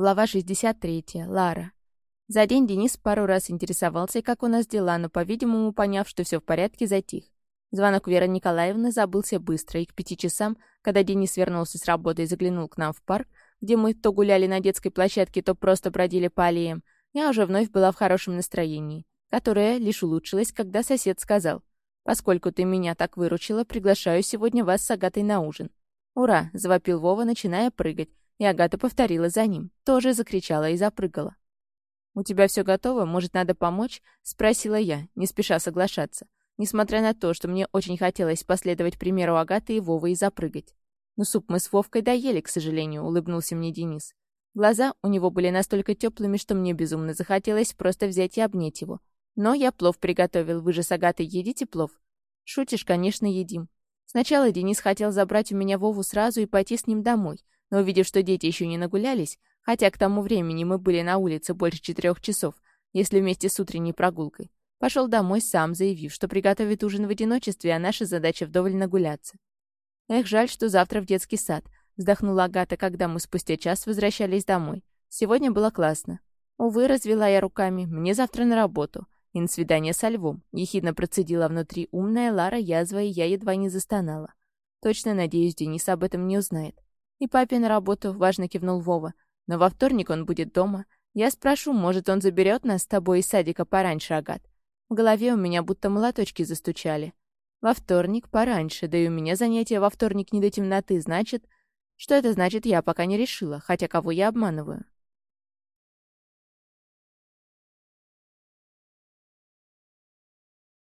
Глава 63. Лара. За день Денис пару раз интересовался, как у нас дела, но, по-видимому, поняв, что все в порядке, затих. Звонок Веры Николаевны забылся быстро, и к пяти часам, когда Денис вернулся с работы и заглянул к нам в парк, где мы то гуляли на детской площадке, то просто бродили по аллеям, я уже вновь была в хорошем настроении, которое лишь улучшилось, когда сосед сказал, «Поскольку ты меня так выручила, приглашаю сегодня вас с Агатой на ужин». «Ура!» — завопил Вова, начиная прыгать, и Агата повторила за ним, тоже закричала и запрыгала. «У тебя все готово? Может, надо помочь?» — спросила я, не спеша соглашаться, несмотря на то, что мне очень хотелось последовать примеру Агаты и Вовы и запрыгать. «Но суп мы с Вовкой доели, к сожалению», — улыбнулся мне Денис. Глаза у него были настолько теплыми, что мне безумно захотелось просто взять и обнять его. «Но я плов приготовил, вы же с Агатой едите плов?» «Шутишь, конечно, едим». Сначала Денис хотел забрать у меня Вову сразу и пойти с ним домой — но увидев, что дети еще не нагулялись, хотя к тому времени мы были на улице больше четырех часов, если вместе с утренней прогулкой, пошел домой сам, заявив, что приготовит ужин в одиночестве, а наша задача вдоволь нагуляться. Эх, жаль, что завтра в детский сад, вздохнула Агата, когда мы спустя час возвращались домой. Сегодня было классно. Увы, развела я руками, мне завтра на работу. И на свидание со львом. Ехидно процедила внутри умная Лара язва, и я едва не застонала. Точно надеюсь, Денис об этом не узнает. «И папе на работу», — важно кивнул Вова. «Но во вторник он будет дома. Я спрошу, может, он заберет нас с тобой из садика пораньше, Агат?» В голове у меня будто молоточки застучали. Во вторник пораньше, да и у меня занятия во вторник не до темноты, значит... Что это значит, я пока не решила, хотя кого я обманываю.